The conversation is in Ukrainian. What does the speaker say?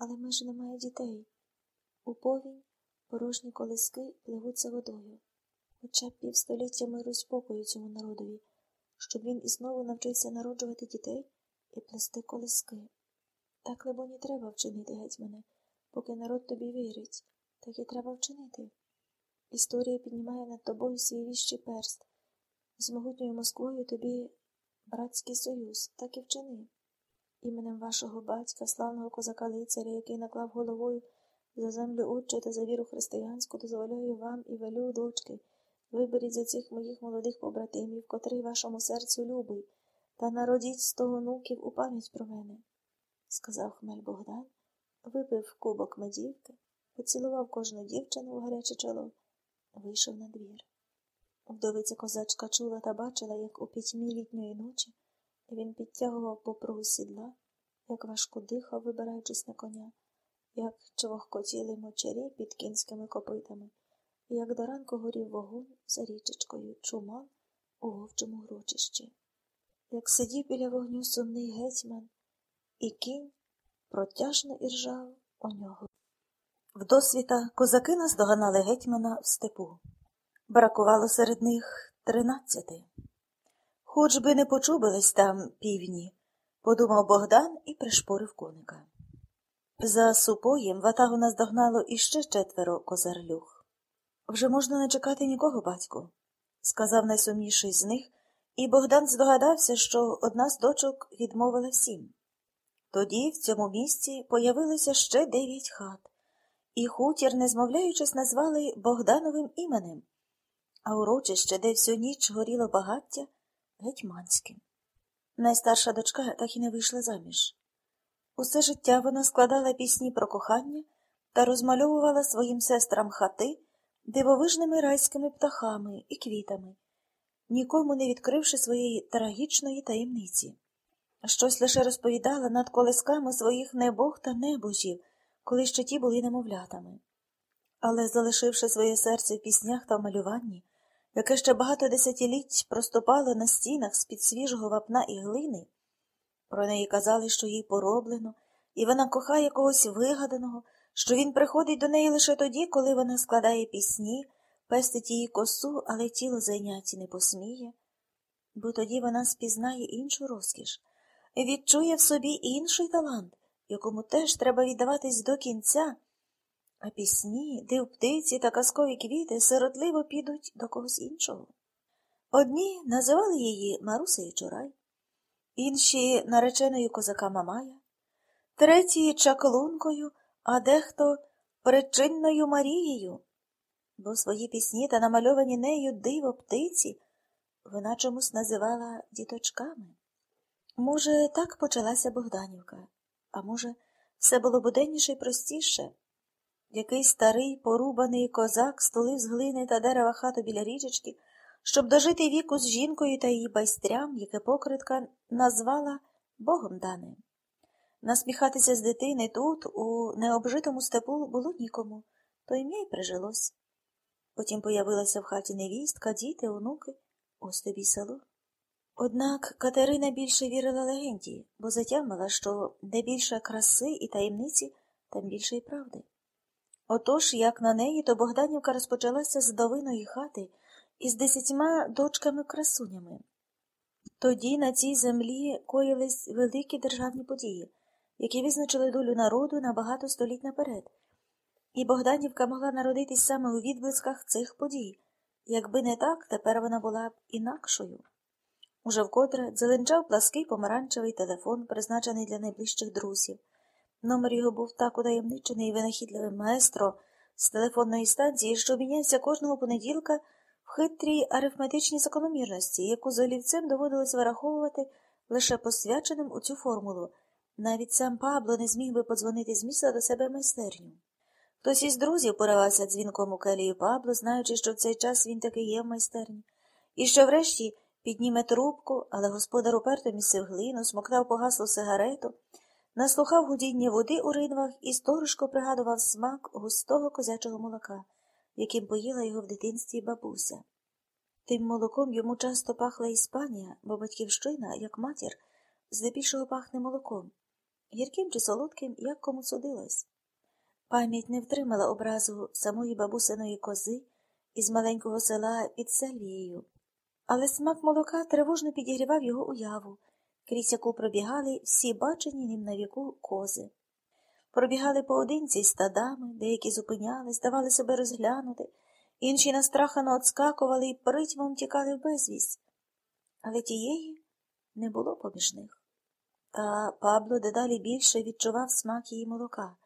Але майже немає дітей. У повінь порожні колиски пливуться водою. Хоча півстоліття миру спокою цьому народові, щоб він і знову навчився народжувати дітей і плести колиски. Так, либоні, треба вчинити, гетьмане, поки народ тобі вірить, так і треба вчинити. Історія піднімає над тобою свій віщий перст. З могутньою Москвою тобі братський союз, так і вчини. Іменем вашого батька, славного козака лицаря, який наклав головою за землю отче та за віру християнську, дозволяю вам і велю, дочки, виберіть з оцих моїх молодих побратимів, котрий вашому серцю любий, та народіть сто онуків у пам'ять про мене, сказав хмель Богдан, випив кубок медівки, поцілував кожну дівчину у гаряче чоло, вийшов на двір. Вдовиця козачка чула та бачила, як у пітьмі літньої ночі він підтягував попругу сідла, як важко дихав, вибираючись на коня, як човохкотіли мочарі під кінськими копитами, і як до ранку горів вогонь за річечкою чуман у вовчому грочищі, як сидів біля вогню сумний гетьман, і кінь протяжно іржав у нього. Вдосвіта козаки наздоганали гетьмана в степу. Бракувало серед них тринадцяти. Хоч би не почубились там півні, подумав Богдан і пришпорив коника. За супоєм ватагу наздогнало іще четверо козарлюх. Вже можна не чекати нікого, батьку, сказав найсумніший з них, і Богдан здогадався, що одна з дочок відмовила всім. Тоді в цьому місці появилося ще дев'ять хат, і хутір, не змовляючись, назвали Богдановим іменем, а урочище, де всю ніч горіло багаття, гетьманським. Найстарша дочка так і не вийшла заміж. Усе життя вона складала пісні про кохання та розмальовувала своїм сестрам хати дивовижними райськими птахами і квітами, нікому не відкривши своєї трагічної таємниці. Щось лише розповідала над колисками своїх небог та небожів, коли ще ті були немовлятами. Але, залишивши своє серце в піснях та в малюванні, яке ще багато десятиліть проступало на стінах з-під свіжого вапна і глини, про неї казали, що їй пороблено, і вона кохає когось вигаданого, що він приходить до неї лише тоді, коли вона складає пісні, пестить її косу, але тіло зайняті не посміє, бо тоді вона спізнає іншу розкіш, відчує в собі інший талант, якому теж треба віддаватись до кінця. А пісні, див птиці та казкові квіти сиротливо підуть до когось іншого. Одні називали її Марусею Чурай, інші нареченою козака Мамая, треті чаклункою, а дехто причинною Марією, бо свої пісні та намальовані нею диво птиці вона чомусь називала діточками. Може, так почалася Богданівка, а може, все було буденніше й простіше. Якийсь старий порубаний козак стулив з глини та дерева хату біля річечки, щоб дожити віку з жінкою та її байстрям, яке покритка назвала Богом даним. Насміхатися з дитини тут, у необжитому степу, було нікому, то ім'я й прижилось. Потім появилася в хаті невістка, діти, онуки, ось тобі село. Однак Катерина більше вірила легенді, бо затямила, що де більше краси і таємниці, там більше й правди. Отож, як на неї, то Богданівка розпочалася з довиної хати із десятьма дочками-красунями. Тоді на цій землі коїлись великі державні події, які визначили долю народу на багато століть наперед, і Богданівка могла народитись саме у відблисках цих подій. Якби не так, тепер вона була б інакшою. Уже вкотре дзеленчав плаский помаранчевий телефон, призначений для найближчих друзів. Номер його був так утаємничений і винахідливим маестро з телефонної станції, що обмінявся кожного понеділка в хитрій арифметичній закономірності, яку з олівцем доводилось вираховувати лише посвяченим у цю формулу. Навіть сам Пабло не зміг би подзвонити з міста до себе майстерню. Хтось із друзів поривався дзвінком у келію Пабло, знаючи, що в цей час він таки є в майстерні, і що врешті підніме трубку, але господар уперто місив глину, смоктав погаслу сигарету наслухав гудіння води у ринвах і сторожко пригадував смак густого козячого молока, яким поїла його в дитинстві бабуся. Тим молоком йому часто пахла Іспанія, бо батьківщина, як матір, здебільшого пахне молоком. гірким чи солодким, як кому судилось. Пам'ять не втримала образу самої бабусиної кози із маленького села під Селією, але смак молока тривожно підігрівав його уяву, крізь яку пробігали всі бачені ним на віку кози. Пробігали поодинці стадами, деякі зупинялись, давали себе розглянути, інші настрахано отскакували і притьмом тікали в безвість. Але тієї не було поміж них. Та Пабло дедалі більше відчував смак її молока.